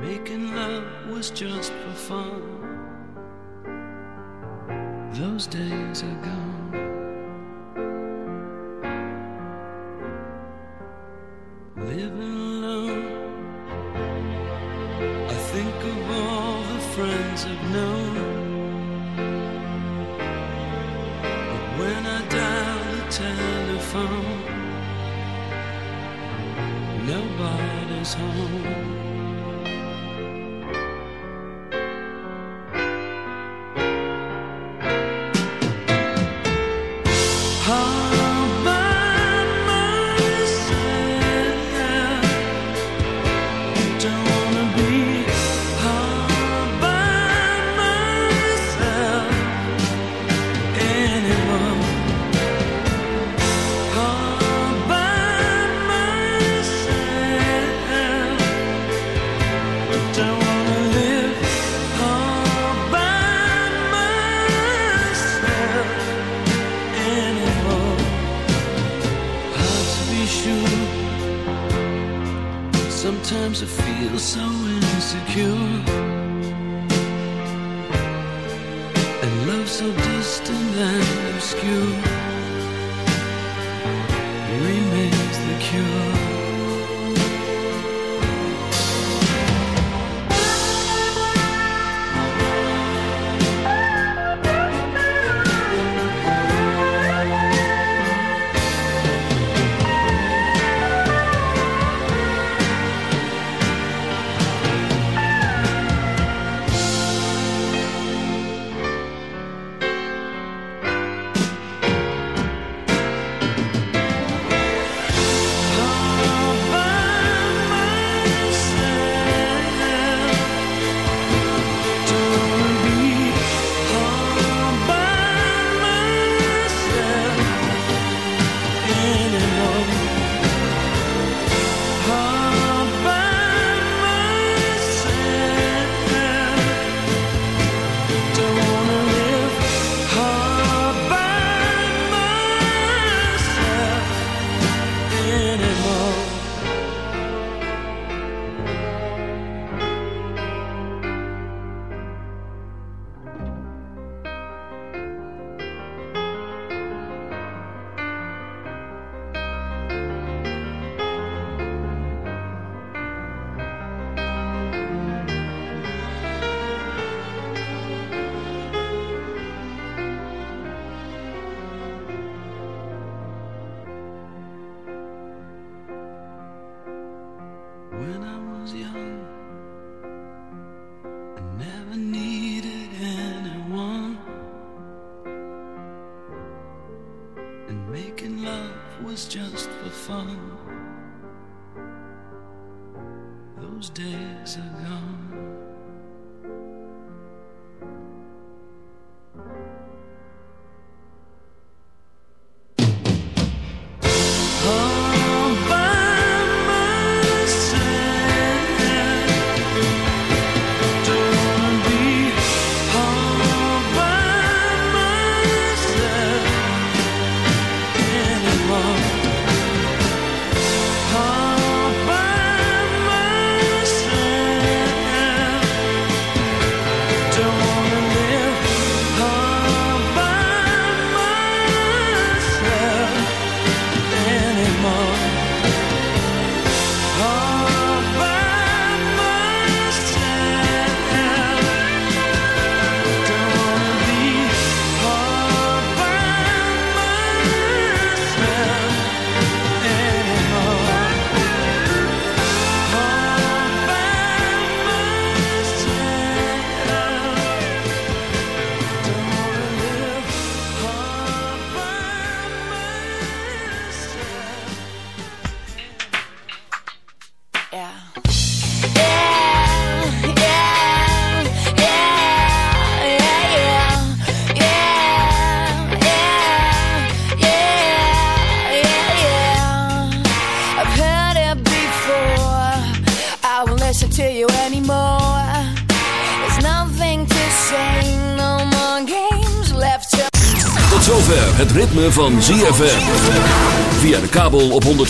Making love was just for fun. Those days are gone.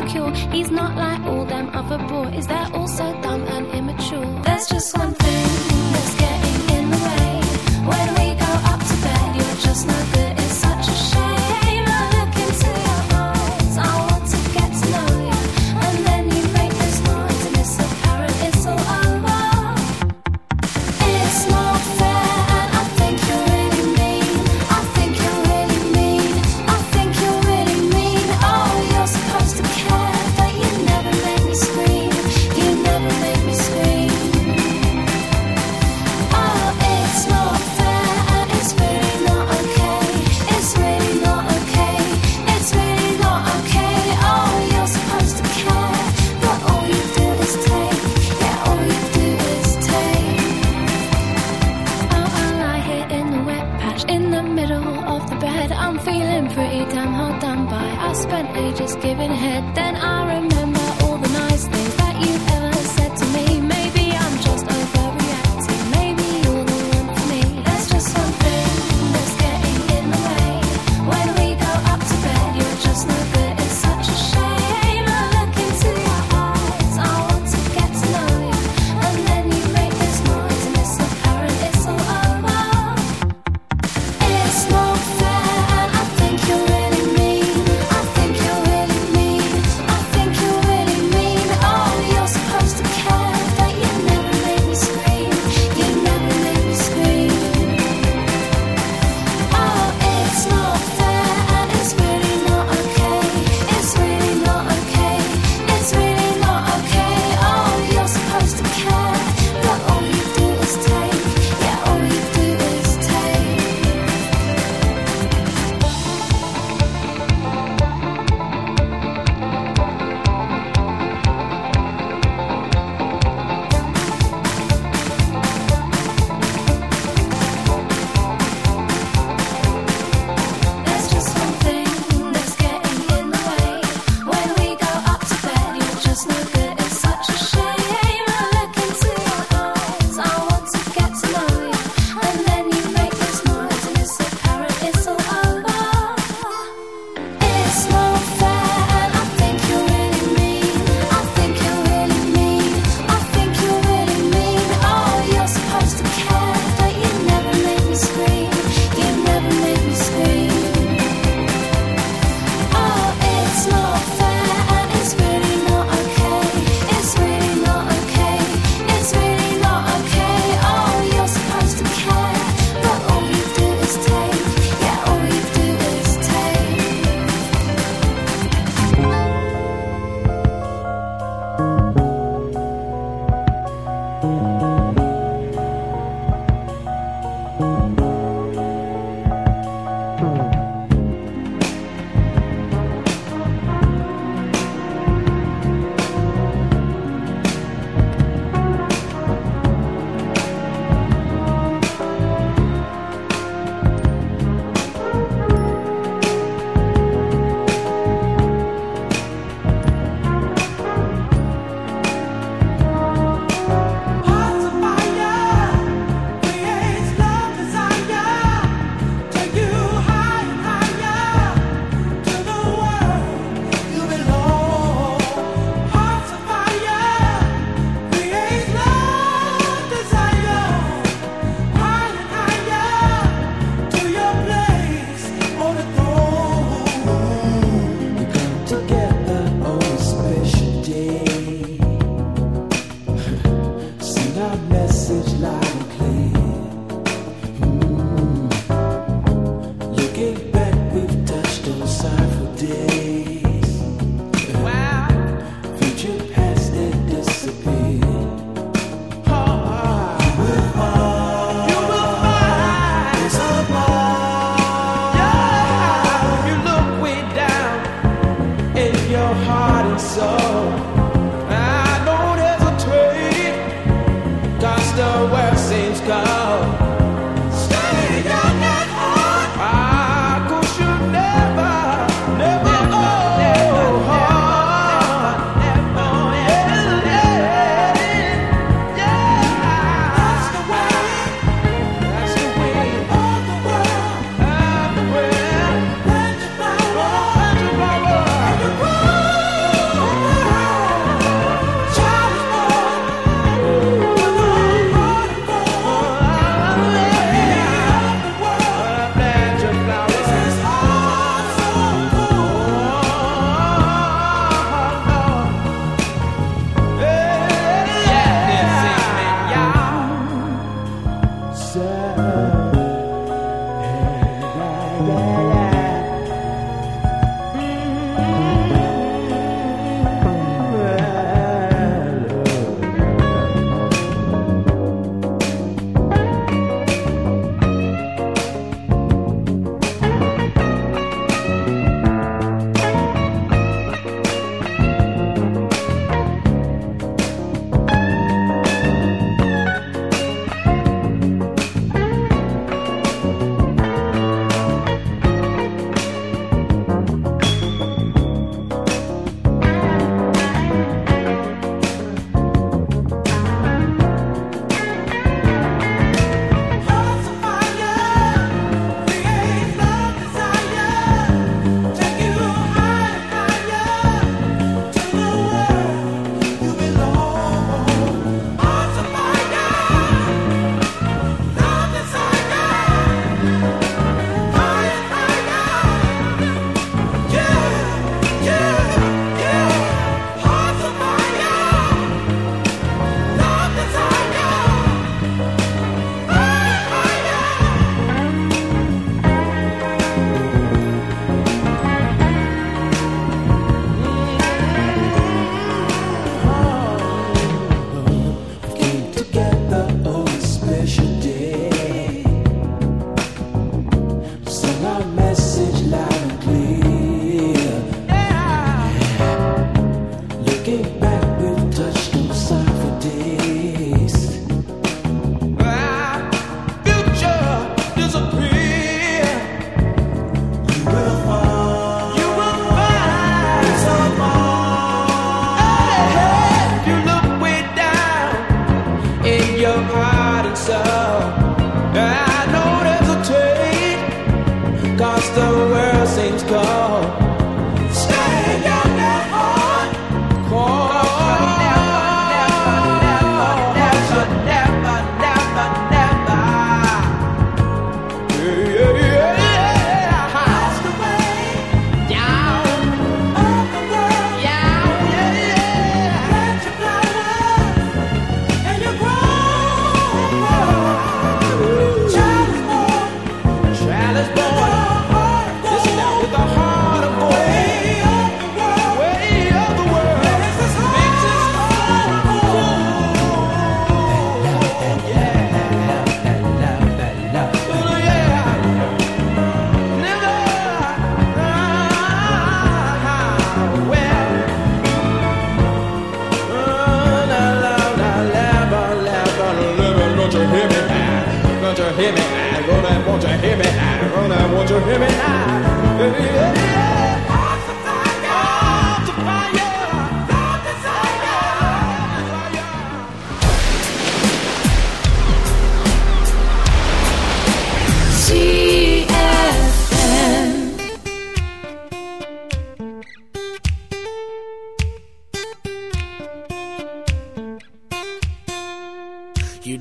Quite so secure. He's Hearts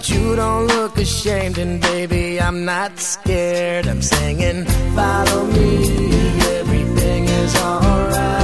But you don't look ashamed, and baby, I'm not scared. I'm singing, follow me, everything is alright.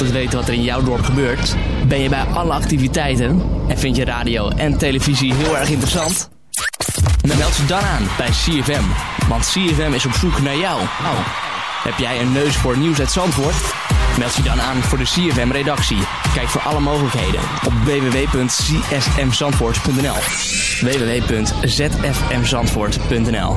altijd weten wat er in jouw dorp gebeurt? Ben je bij alle activiteiten en vind je radio en televisie heel erg interessant? Meld je dan aan bij CFM, want CFM is op zoek naar jou. Oh. Heb jij een neus voor nieuws uit Zandvoort? Meld je dan aan voor de CFM-redactie. Kijk voor alle mogelijkheden op www.csmzandvoort.nl www.zfmzandvoort.nl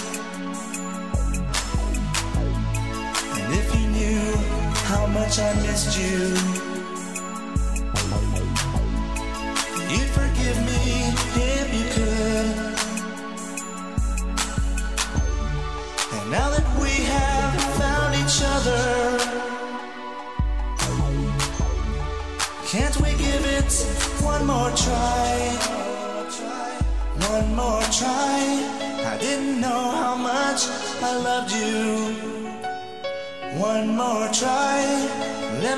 Much I missed you,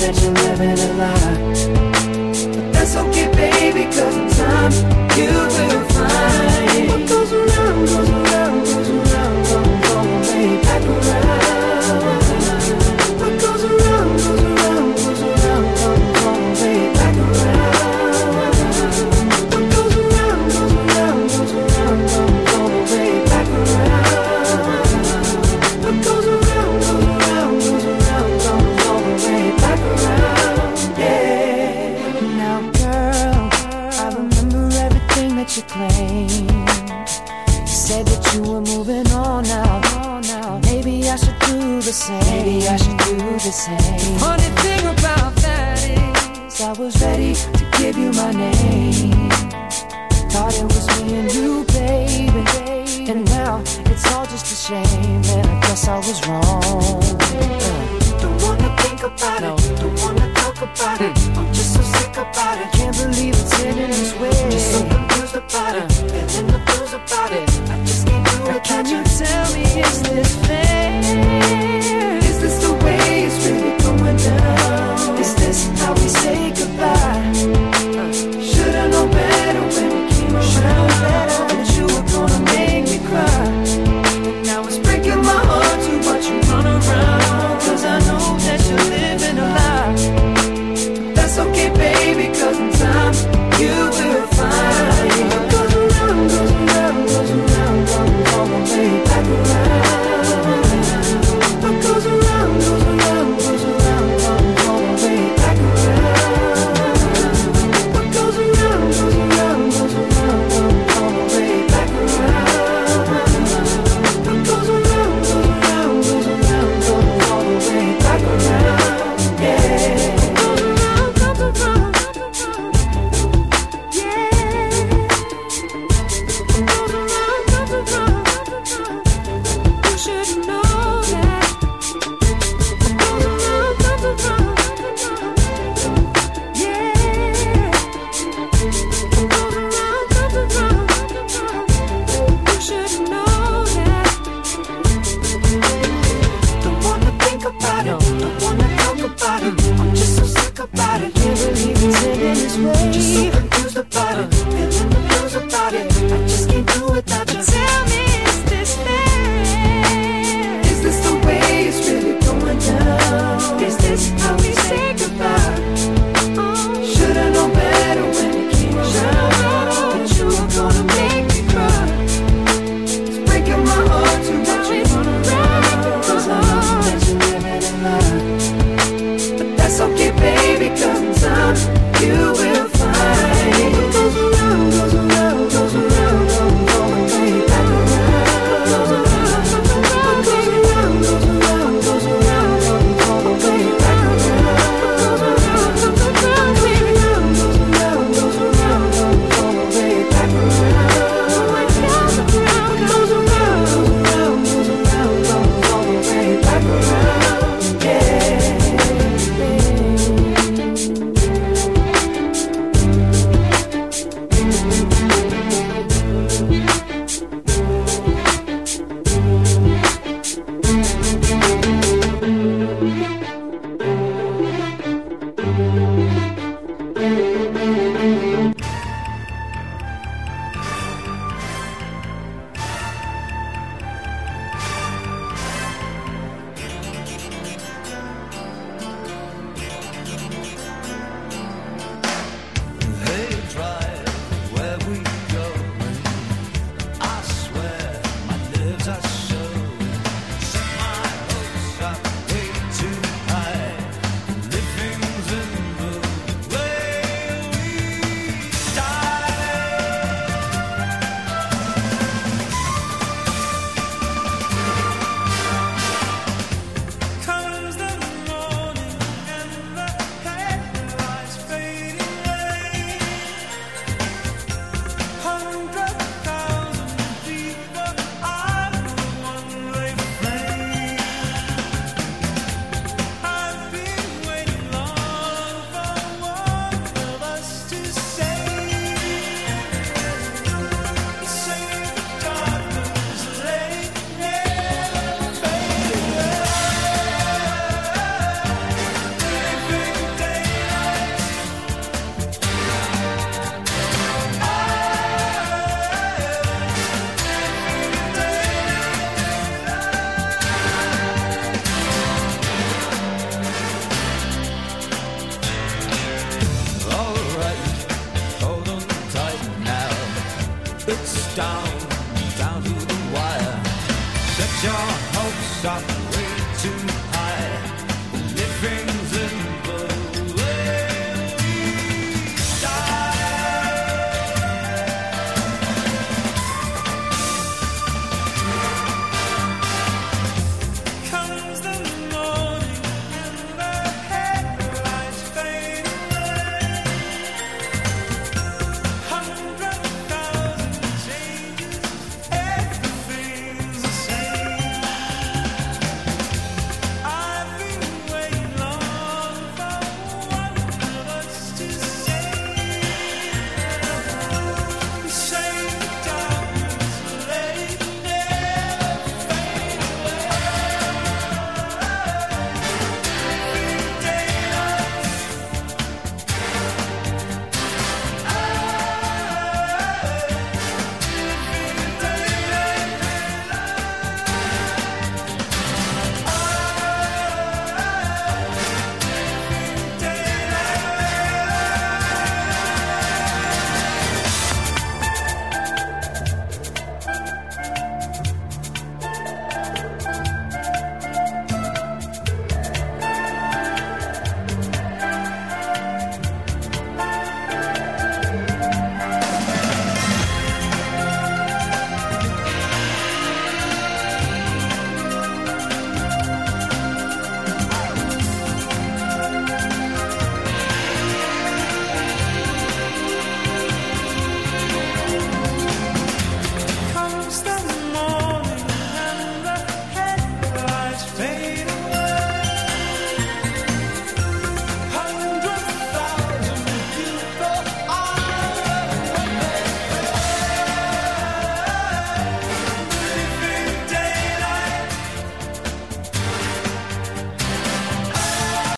that you're living a lie. But that's okay, baby, cause in time you will.